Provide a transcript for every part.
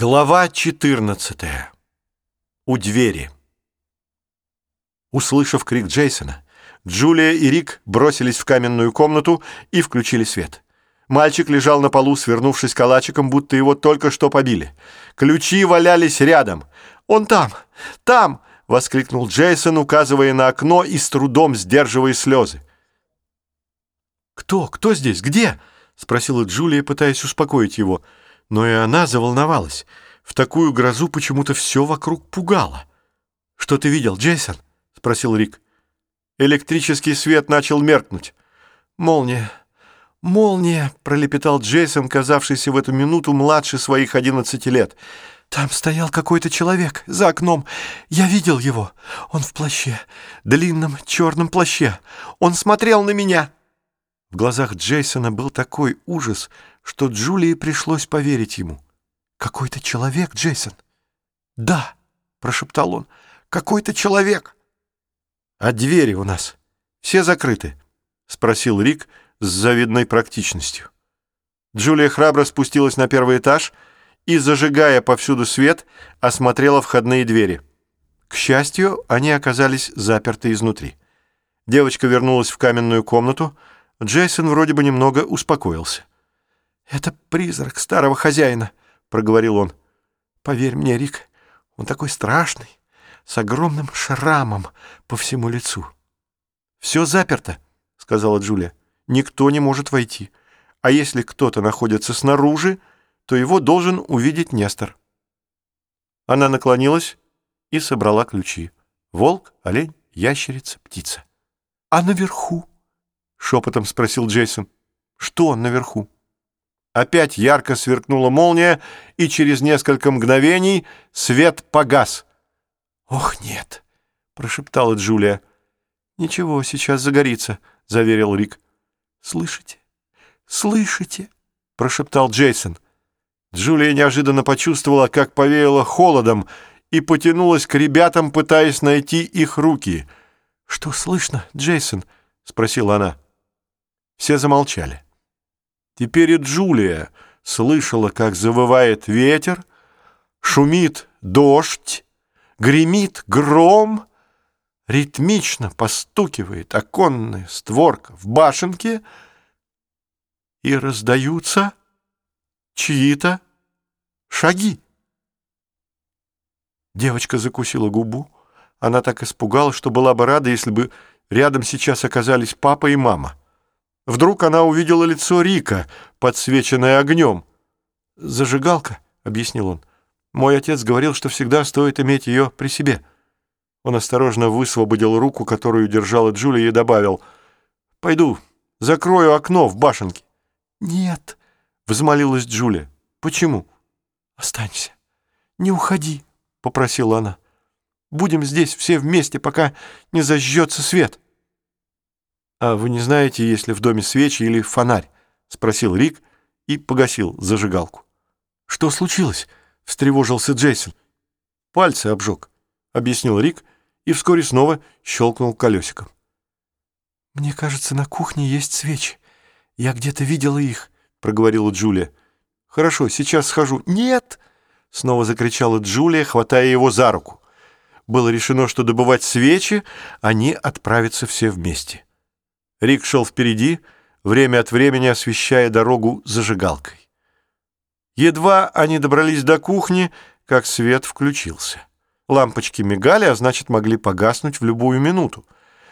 Глава 14. У двери. Услышав крик Джейсона, Джулия и Рик бросились в каменную комнату и включили свет. Мальчик лежал на полу, свернувшись калачиком, будто его только что побили. Ключи валялись рядом. «Он там! Там!» — воскликнул Джейсон, указывая на окно и с трудом сдерживая слезы. «Кто? Кто здесь? Где?» — спросила Джулия, пытаясь успокоить его — но и она заволновалась. В такую грозу почему-то все вокруг пугало. «Что ты видел, Джейсон?» — спросил Рик. Электрический свет начал меркнуть. «Молния! Молния!» — пролепетал Джейсон, казавшийся в эту минуту младше своих одиннадцати лет. «Там стоял какой-то человек за окном. Я видел его. Он в плаще, длинном черном плаще. Он смотрел на меня!» В глазах Джейсона был такой ужас, что Джулии пришлось поверить ему. «Какой-то человек, Джейсон?» «Да», — прошептал он, — «какой-то человек». «А двери у нас все закрыты?» — спросил Рик с завидной практичностью. Джулия храбро спустилась на первый этаж и, зажигая повсюду свет, осмотрела входные двери. К счастью, они оказались заперты изнутри. Девочка вернулась в каменную комнату, Джейсон вроде бы немного успокоился. «Это призрак старого хозяина», — проговорил он. «Поверь мне, Рик, он такой страшный, с огромным шрамом по всему лицу». «Все заперто», — сказала Джулия. «Никто не может войти. А если кто-то находится снаружи, то его должен увидеть Нестор». Она наклонилась и собрала ключи. Волк, олень, ящерица, птица. «А наверху?» — шепотом спросил Джейсон. «Что наверху?» Опять ярко сверкнула молния, и через несколько мгновений свет погас. «Ох, нет!» — прошептала Джулия. «Ничего, сейчас загорится», — заверил Рик. «Слышите? Слышите?» — прошептал Джейсон. Джулия неожиданно почувствовала, как повеяло холодом, и потянулась к ребятам, пытаясь найти их руки. «Что слышно, Джейсон?» — спросила она. Все замолчали. Теперь и Джулия слышала, как завывает ветер, шумит дождь, гремит гром, ритмично постукивает оконная створка в башенке, и раздаются чьи-то шаги. Девочка закусила губу. Она так испугалась, что была бы рада, если бы рядом сейчас оказались папа и мама. Вдруг она увидела лицо Рика, подсвеченное огнем. «Зажигалка», — объяснил он. «Мой отец говорил, что всегда стоит иметь ее при себе». Он осторожно высвободил руку, которую держала Джулия, и добавил. «Пойду, закрою окно в башенке». «Нет», — взмолилась Джулия. «Почему?» «Останься. Не уходи», — попросила она. «Будем здесь все вместе, пока не зажжется свет». «А вы не знаете, есть ли в доме свечи или фонарь?» — спросил Рик и погасил зажигалку. «Что случилось?» — встревожился Джейсон. «Пальцы обжег», — объяснил Рик и вскоре снова щелкнул колесиком. «Мне кажется, на кухне есть свечи. Я где-то видела их», — проговорила Джулия. «Хорошо, сейчас схожу». «Нет!» — снова закричала Джулия, хватая его за руку. Было решено, что добывать свечи они отправятся все вместе. Рик шел впереди, время от времени освещая дорогу зажигалкой. Едва они добрались до кухни, как свет включился. Лампочки мигали, а значит, могли погаснуть в любую минуту.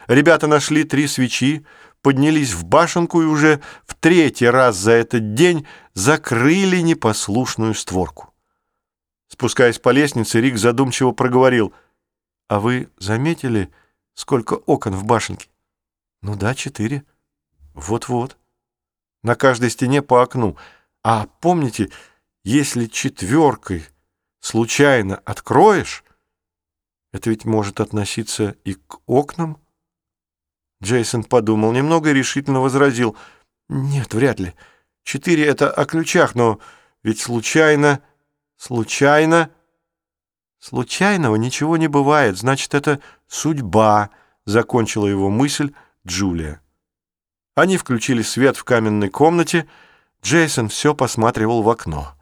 Ребята нашли три свечи, поднялись в башенку и уже в третий раз за этот день закрыли непослушную створку. Спускаясь по лестнице, Рик задумчиво проговорил. «А вы заметили, сколько окон в башенке?» Ну да, четыре. Вот-вот. На каждой стене по окну. А помните, если четверкой случайно откроешь, это ведь может относиться и к окнам? Джейсон подумал немного и решительно возразил. Нет, вряд ли. Четыре — это о ключах, но ведь случайно... Случайно... Случайного ничего не бывает, значит, это судьба, закончила его мысль, Джулия. Они включили свет в каменной комнате. Джейсон все посматривал в окно.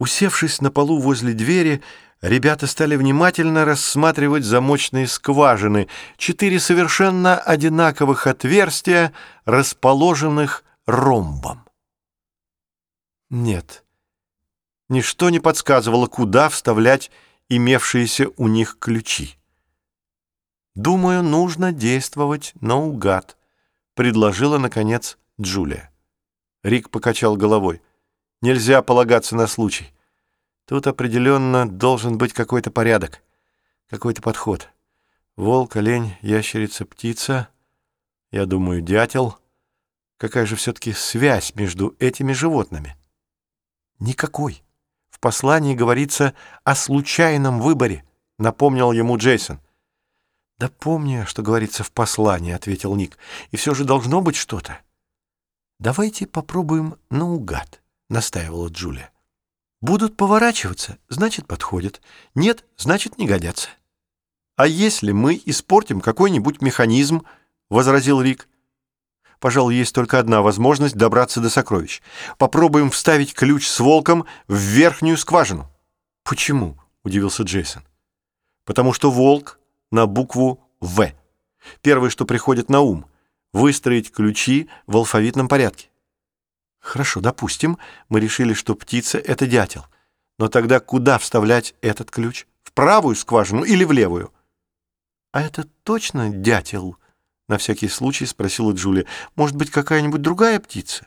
Усевшись на полу возле двери, ребята стали внимательно рассматривать замочные скважины, четыре совершенно одинаковых отверстия, расположенных ромбом. Нет, ничто не подсказывало, куда вставлять имевшиеся у них ключи. «Думаю, нужно действовать наугад», — предложила, наконец, Джулия. Рик покачал головой. «Нельзя полагаться на случай. Тут определенно должен быть какой-то порядок, какой-то подход. Волк, олень, ящерица, птица, я думаю, дятел. Какая же все-таки связь между этими животными?» «Никакой. В послании говорится о случайном выборе», — напомнил ему Джейсон. «Да помню, что говорится в послании», — ответил Ник. «И все же должно быть что-то». «Давайте попробуем наугад», — настаивала Джулия. «Будут поворачиваться, значит, подходят. Нет, значит, не годятся». «А если мы испортим какой-нибудь механизм?» — возразил Рик. «Пожалуй, есть только одна возможность добраться до сокровищ. Попробуем вставить ключ с волком в верхнюю скважину». «Почему?» — удивился Джейсон. «Потому что волк на букву «В». Первое, что приходит на ум — выстроить ключи в алфавитном порядке. Хорошо, допустим, мы решили, что птица — это дятел. Но тогда куда вставлять этот ключ? В правую скважину или в левую? А это точно дятел? На всякий случай спросила Джулия. Может быть, какая-нибудь другая птица?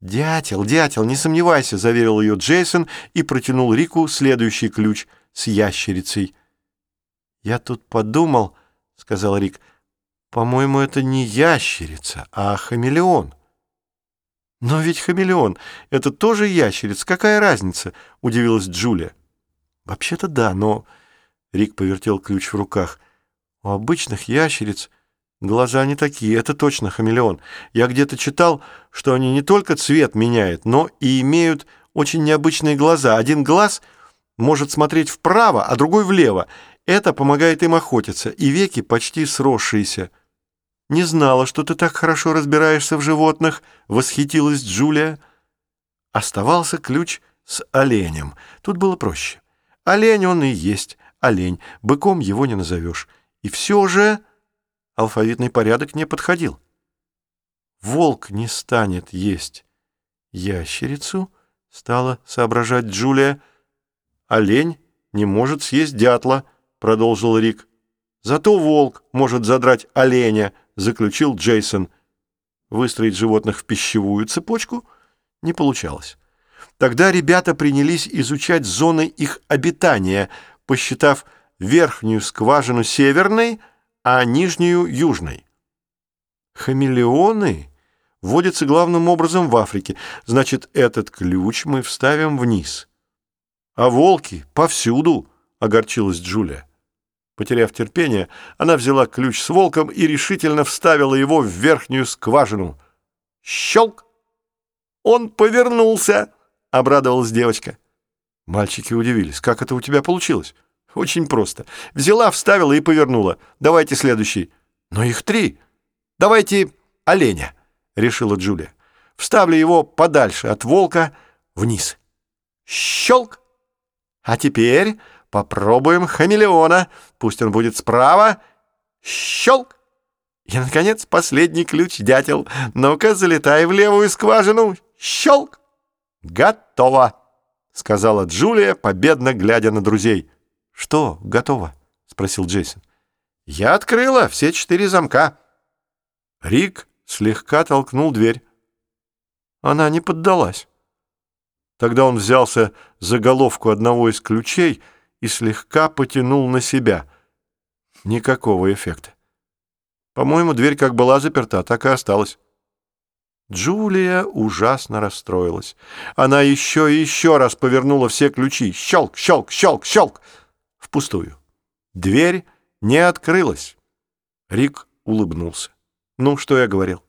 «Дятел, дятел, не сомневайся», — заверил ее Джейсон и протянул Рику следующий ключ с ящерицей — «Я тут подумал», — сказал Рик, — «по-моему, это не ящерица, а хамелеон». «Но ведь хамелеон — это тоже ящерица. Какая разница?» — удивилась Джулия. «Вообще-то да, но...» — Рик повертел ключ в руках. «У обычных ящериц глаза не такие. Это точно хамелеон. Я где-то читал, что они не только цвет меняют, но и имеют очень необычные глаза. Один глаз может смотреть вправо, а другой влево, это помогает им охотиться, и веки почти сросшиеся. «Не знала, что ты так хорошо разбираешься в животных», — восхитилась Джулия. Оставался ключ с оленем. Тут было проще. Олень он и есть олень, быком его не назовешь. И все же алфавитный порядок не подходил. Волк не станет есть ящерицу, стала соображать Джулия. Олень не может съесть дятла — продолжил Рик. «Зато волк может задрать оленя», — заключил Джейсон. Выстроить животных в пищевую цепочку не получалось. Тогда ребята принялись изучать зоны их обитания, посчитав верхнюю скважину северной, а нижнюю — южной. Хамелеоны водятся главным образом в Африке, значит, этот ключ мы вставим вниз. А волки повсюду, — огорчилась Джулия. Потеряв терпение, она взяла ключ с волком и решительно вставила его в верхнюю скважину. Щелк! Он повернулся, обрадовалась девочка. Мальчики удивились. Как это у тебя получилось? Очень просто. Взяла, вставила и повернула. Давайте следующий. Но их три. Давайте оленя, решила Джулия. Вставлю его подальше от волка вниз. Щелк! А теперь Попробуем хамелеона. Пусть он будет справа. Щелк! И, наконец, последний ключ, дятел. Ну-ка, залетай в левую скважину. Щелк! Готово, сказала Джулия, победно глядя на друзей. Что готово? спросил Джейсон. Я открыла все четыре замка. Рик слегка толкнул дверь. Она не поддалась. Тогда он взялся за головку одного из ключей — и слегка потянул на себя. Никакого эффекта. По-моему, дверь как была заперта, так и осталась. Джулия ужасно расстроилась. Она еще и еще раз повернула все ключи. Щелк, щелк, щелк, щелк. Впустую. Дверь не открылась. Рик улыбнулся. Ну, что я говорил?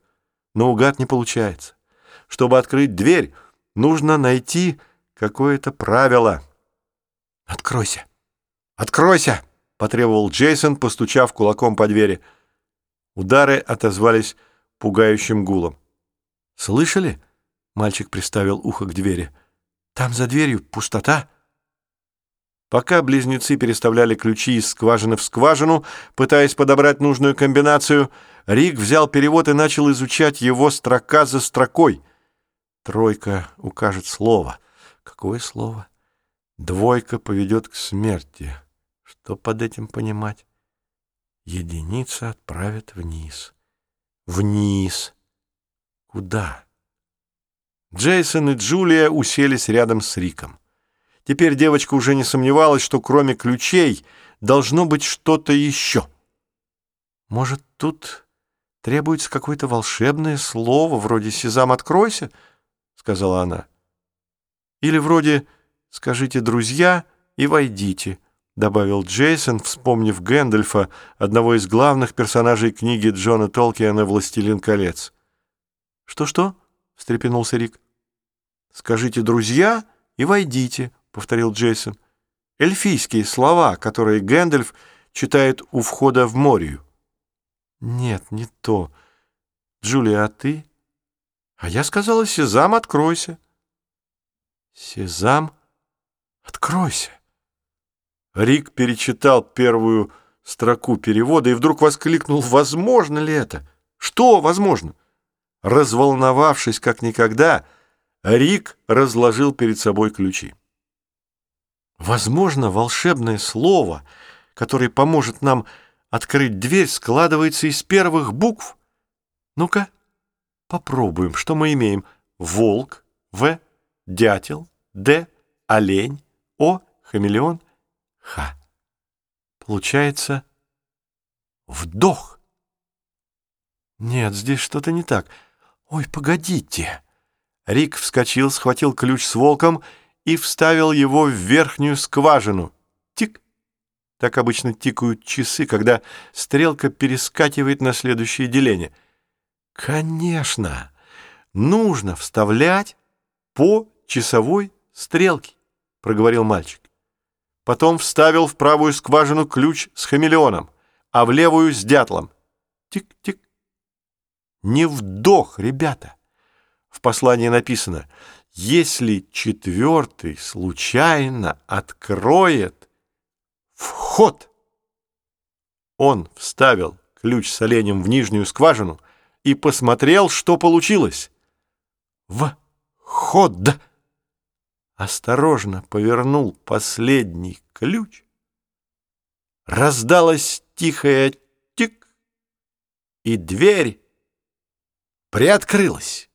Наугад не получается. Чтобы открыть дверь, нужно найти какое-то правило. «Откройся! Откройся!» — потребовал Джейсон, постучав кулаком по двери. Удары отозвались пугающим гулом. «Слышали?» — мальчик приставил ухо к двери. Там за дверью пустота. Пока близнецы переставляли ключи из скважины в скважину, пытаясь подобрать нужную комбинацию, Рик взял перевод и начал изучать его строка за строкой. Тройка укажет слово. Какое слово? Двойка поведет к смерти. Что под этим понимать? Единица отправит вниз. Вниз. Куда? Джейсон и Джулия уселись рядом с Риком. Теперь девочка уже не сомневалась, что кроме ключей должно быть что-то еще. Может, тут требуется какое-то волшебное слово, вроде «Сезам, откройся», — сказала она. Или вроде «Скажите, друзья, и войдите», — добавил Джейсон, вспомнив Гэндальфа, одного из главных персонажей книги Джона Толкиана «Властелин колец». «Что-что?» — встрепенулся Рик. «Скажите «друзья» и войдите», — повторил Джейсон. «Эльфийские слова, которые Гэндальф читает у входа в Морию». «Нет, не то. Джулия, а ты?» «А я сказала, Сезам, откройся». «Сезам, откройся». Рик перечитал первую строку перевода и вдруг воскликнул, возможно ли это? Что возможно? Разволновавшись как никогда, Рик разложил перед собой ключи. Возможно, волшебное слово, которое поможет нам открыть дверь, складывается из первых букв. Ну-ка, попробуем, что мы имеем. Волк, В, дятел, Д, олень, О, хамелеон, Ха. Получается вдох. Нет, здесь что-то не так. Ой, погодите. Рик вскочил, схватил ключ с волком и вставил его в верхнюю скважину. Тик. Так обычно тикают часы, когда стрелка перескакивает на следующее деление. Конечно, нужно вставлять по часовой стрелке, проговорил мальчик. Потом вставил в правую скважину ключ с хамелеоном, а в левую с дятлом. Тик-тик. Не вдох, ребята. В послании написано, если четвертый случайно откроет вход. Он вставил ключ с оленем в нижнюю скважину и посмотрел, что получилось. Вход осторожно повернул последний ключ, раздалось тихое тик, и дверь приоткрылась.